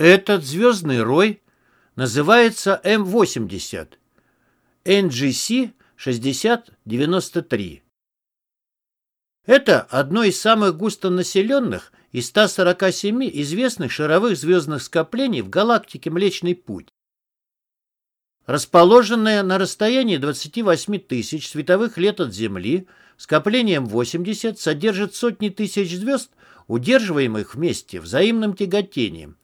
Этот звездный рой называется М80 NGC 6093. Это одно из самых густонаселенных из 147 известных шаровых звездных скоплений в галактике Млечный Путь. Расположенное на расстоянии 28 тысяч световых лет от Земли, скоплением 80 содержит сотни тысяч звезд, удерживаемых вместе взаимным тяготением.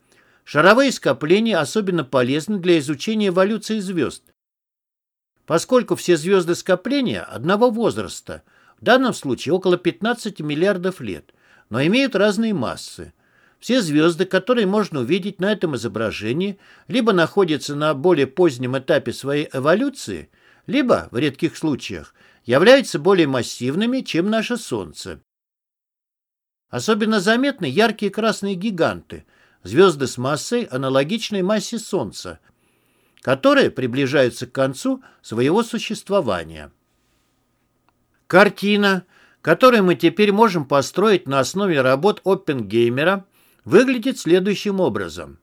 Шаровые скопления особенно полезны для изучения эволюции звезд, поскольку все звезды скопления одного возраста, в данном случае около 15 миллиардов лет, но имеют разные массы. Все звезды, которые можно увидеть на этом изображении, либо находятся на более позднем этапе своей эволюции, либо, в редких случаях, являются более массивными, чем наше Солнце. Особенно заметны яркие красные гиганты, звезды с массой, аналогичной массе Солнца, которые приближаются к концу своего существования. Картина, которую мы теперь можем построить на основе работ Оппенгеймера, выглядит следующим образом.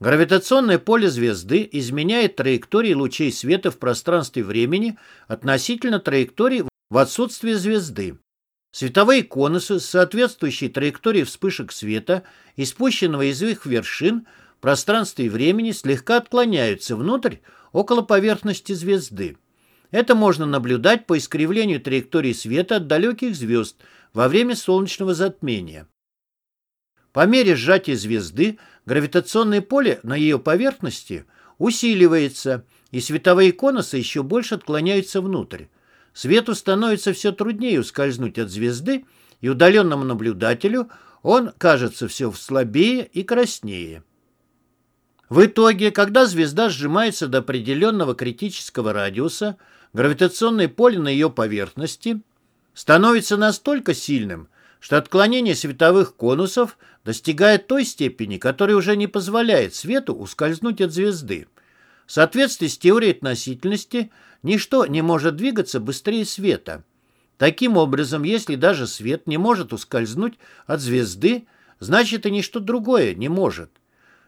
Гравитационное поле звезды изменяет траектории лучей света в пространстве времени относительно траектории в отсутствие звезды. Световые конусы с соответствующей траекторией вспышек света, испущенного из их вершин, пространстве и времени слегка отклоняются внутрь около поверхности звезды. Это можно наблюдать по искривлению траектории света от далеких звезд во время солнечного затмения. По мере сжатия звезды гравитационное поле на ее поверхности усиливается, и световые конусы еще больше отклоняются внутрь. Свету становится все труднее ускользнуть от звезды, и удаленному наблюдателю он кажется все слабее и краснее. В итоге, когда звезда сжимается до определенного критического радиуса, гравитационное поле на ее поверхности становится настолько сильным, что отклонение световых конусов достигает той степени, которая уже не позволяет свету ускользнуть от звезды. В соответствии с теорией относительности, ничто не может двигаться быстрее света. Таким образом, если даже свет не может ускользнуть от звезды, значит и ничто другое не может.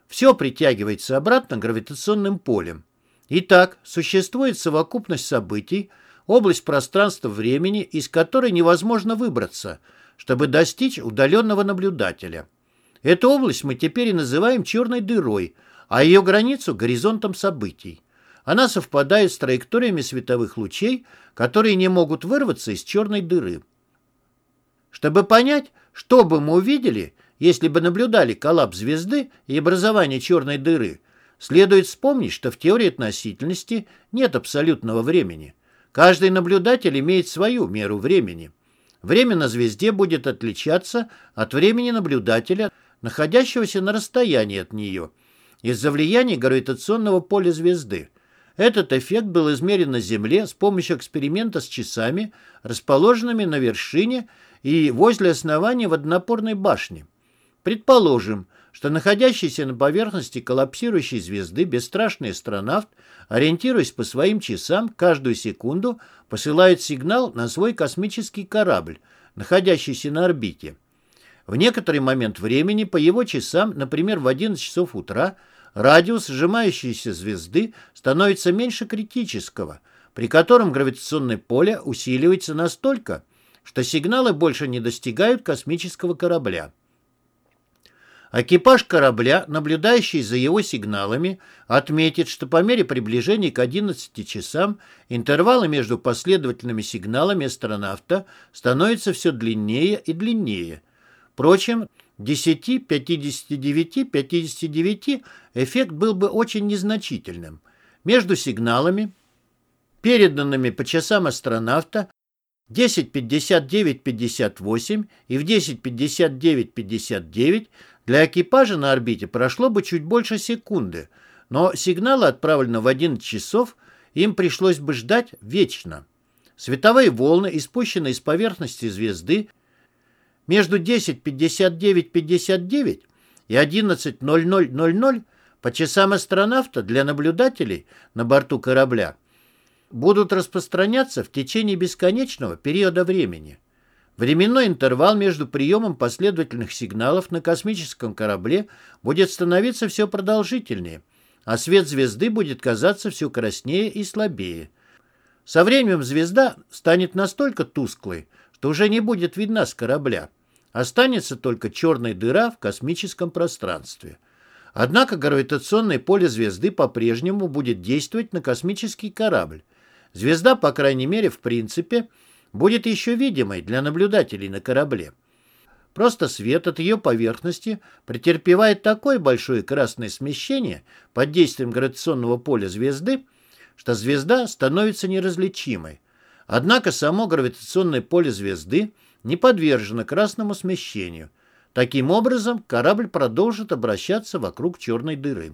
Все притягивается обратно гравитационным полем. Итак, существует совокупность событий, область пространства-времени, из которой невозможно выбраться, чтобы достичь удаленного наблюдателя. Эту область мы теперь и называем черной дырой, а ее границу – горизонтом событий. Она совпадает с траекториями световых лучей, которые не могут вырваться из черной дыры. Чтобы понять, что бы мы увидели – если бы наблюдали коллапс звезды и образование черной дыры, следует вспомнить, что в теории относительности нет абсолютного времени. Каждый наблюдатель имеет свою меру времени. Время на звезде будет отличаться от времени наблюдателя, находящегося на расстоянии от нее, из-за влияния гравитационного поля звезды. Этот эффект был измерен на Земле с помощью эксперимента с часами, расположенными на вершине и возле основания водонапорной башни. Предположим, что находящийся на поверхности коллапсирующей звезды бесстрашный астронавт, ориентируясь по своим часам, каждую секунду посылает сигнал на свой космический корабль, находящийся на орбите. В некоторый момент времени по его часам, например, в 11 часов утра, радиус сжимающейся звезды становится меньше критического, при котором гравитационное поле усиливается настолько, что сигналы больше не достигают космического корабля. Экипаж корабля, наблюдающий за его сигналами, отметит, что по мере приближения к 11 часам интервалы между последовательными сигналами астронавта становятся все длиннее и длиннее. Впрочем, 10, 59, 59 эффект был бы очень незначительным. Между сигналами, переданными по часам астронавта, 10.59.58 и в 10.59.59 для экипажа на орбите прошло бы чуть больше секунды, но сигналы, отправленные в 11 часов, им пришлось бы ждать вечно. Световые волны, испущенные с поверхности звезды, между 10.59.59 и 11.00.00 по часам астронавта для наблюдателей на борту корабля будут распространяться в течение бесконечного периода времени. Временной интервал между приемом последовательных сигналов на космическом корабле будет становиться все продолжительнее, а свет звезды будет казаться все краснее и слабее. Со временем звезда станет настолько тусклой, что уже не будет видна с корабля. Останется только черная дыра в космическом пространстве. Однако гравитационное поле звезды по-прежнему будет действовать на космический корабль. Звезда, по крайней мере, в принципе, будет еще видимой для наблюдателей на корабле. Просто свет от ее поверхности претерпевает такое большое красное смещение под действием гравитационного поля звезды, что звезда становится неразличимой. Однако само гравитационное поле звезды не подвержено красному смещению. Таким образом, корабль продолжит обращаться вокруг черной дыры.